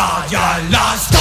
ja, ja, last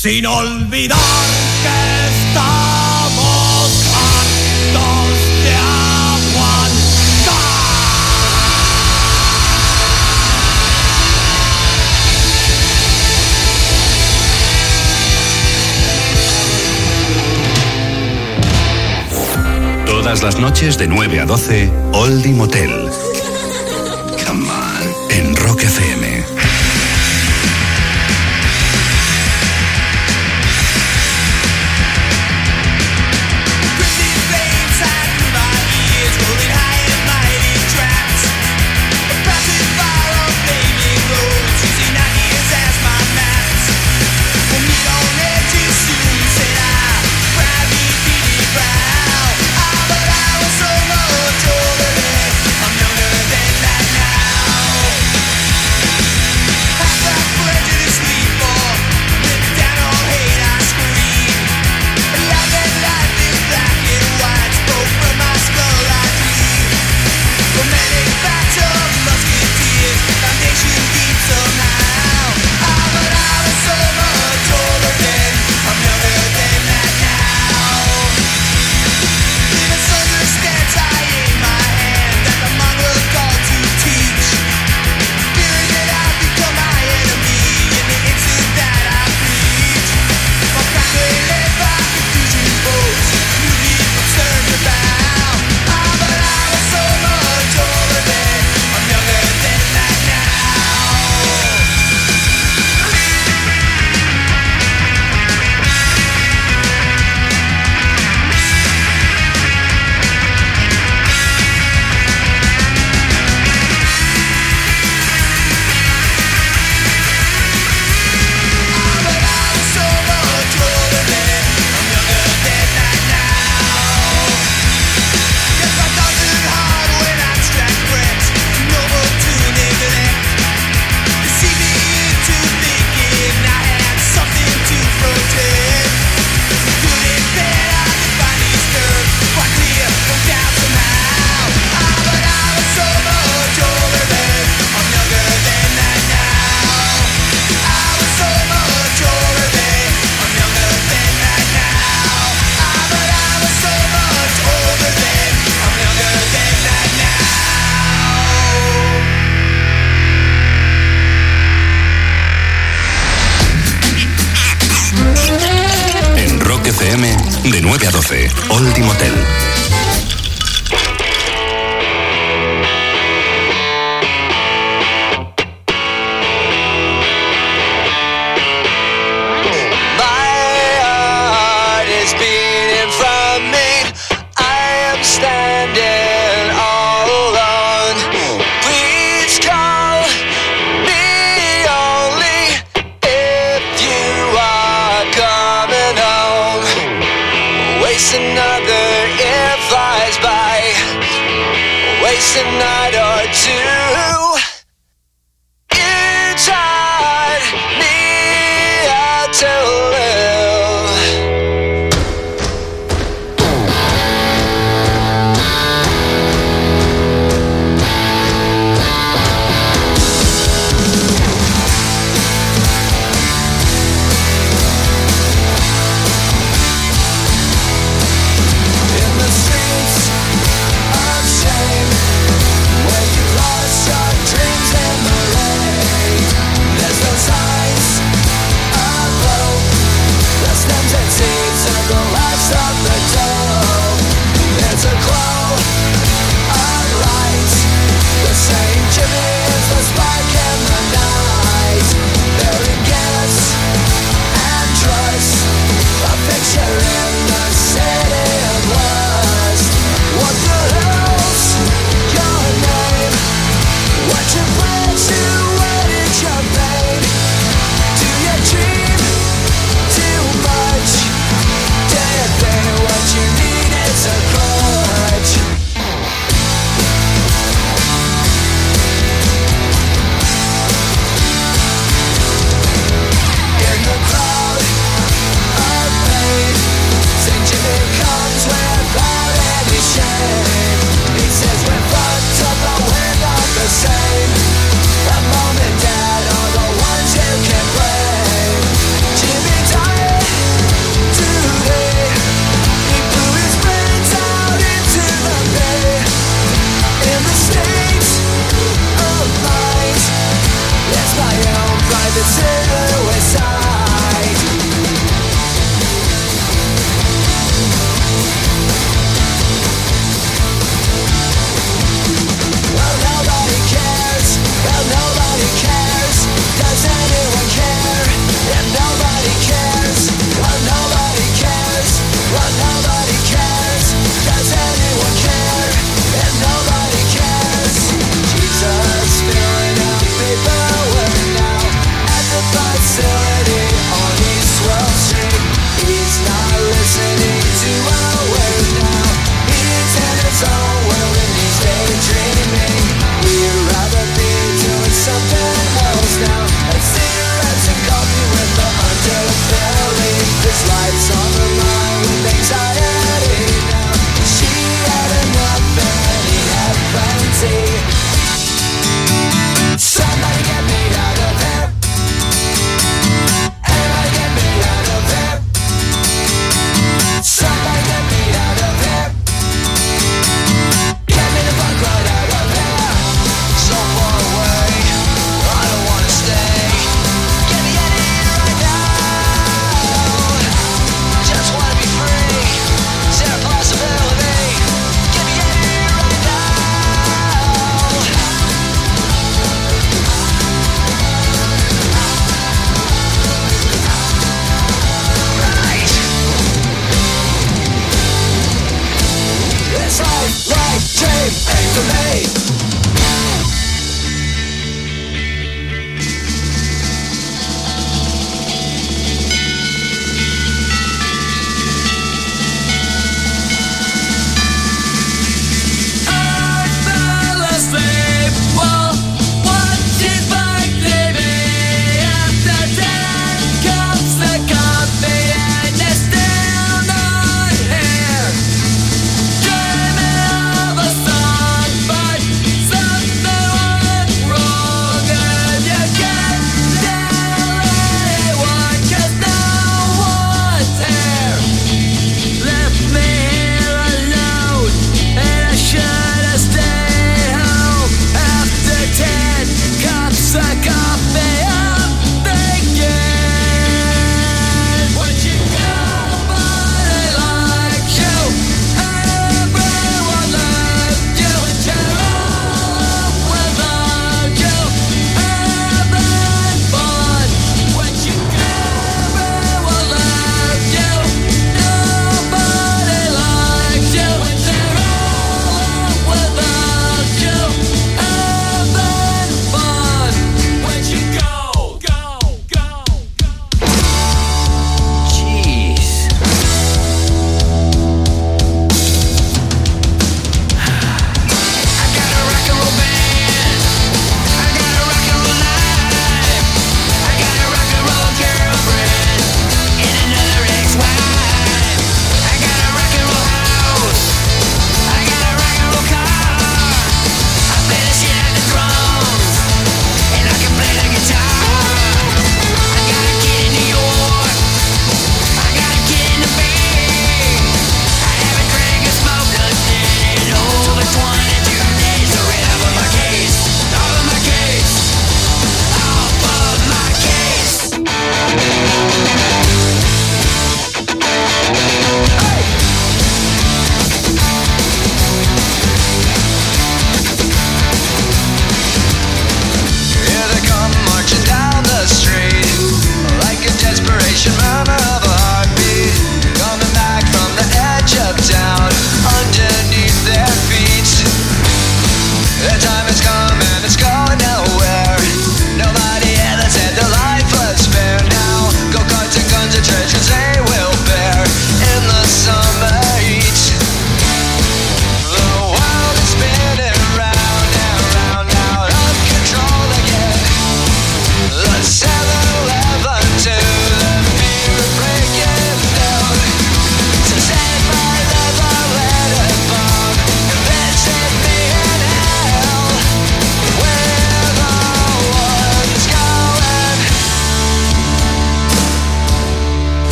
sin olvidar que estamos hartos de aguantar. Todas las noches de 9 a 12, Oldie Motel 9 a 12, Old Motel. night or two.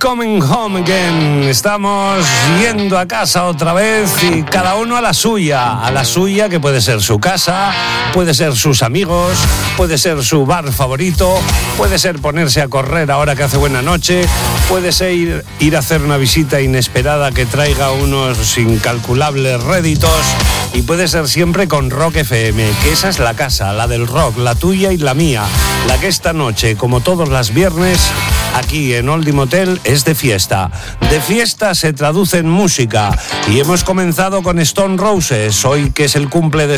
Coming home again. Estamos yendo a casa otra vez y cada uno a la suya. A la suya que puede ser su casa, puede ser sus amigos, puede ser su bar favorito, puede ser ponerse a correr ahora que hace buena noche, puede ser ir, ir a hacer una visita inesperada que traiga unos incalculables réditos y puede ser siempre con Rock FM, que esa es la casa, la del rock, la tuya y la mía, la que esta noche, como todos los viernes, aquí en Oldie Motel es de fiesta. De fiesta se traduce en música y hemos comenzado con Stone Roses, hoy que es el cumple de